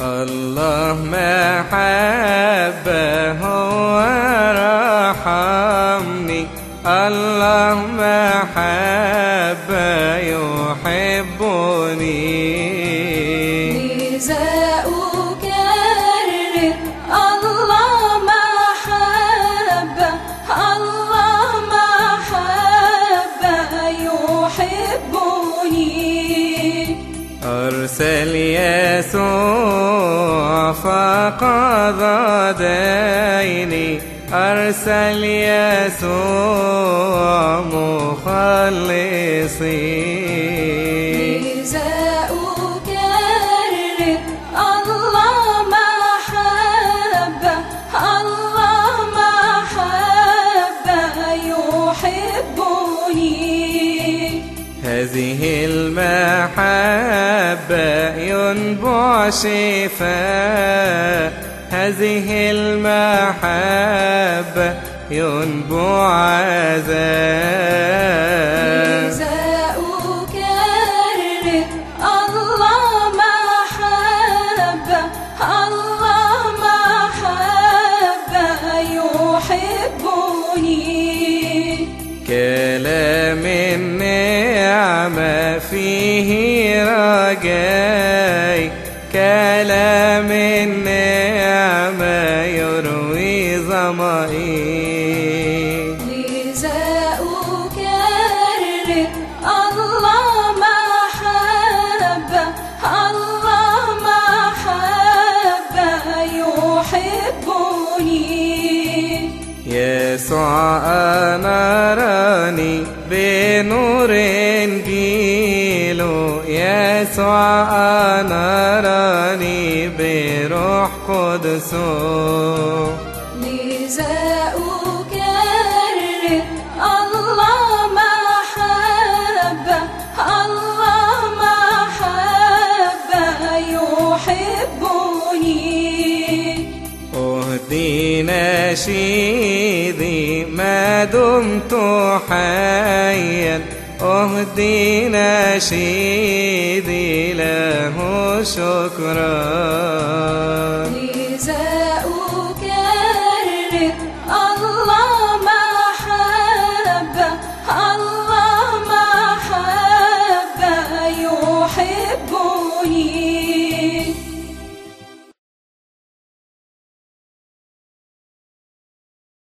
الله محبه ورحمني. الله محبه يحبني. لذا أكرر الله الله يحبني. أرسل يسوع فقضى ديني أرسل يسوع مخلصي أكرر الله الله يحبني. هذه المحبة ينبع شفاء هذه المحبة ينبع عذاب لذا فيه رجاي كلام النعمة يروي ظمئي الله محبة الله محبة يحبني. يسوع أنارني بنور إنجيله أنارني بروح قدسه لذا أكرر الله محبة الله محبة يحبني. أهدي نشيدي ما دمت حيا. اهدينا شيدي له شكرا لزاؤك الرب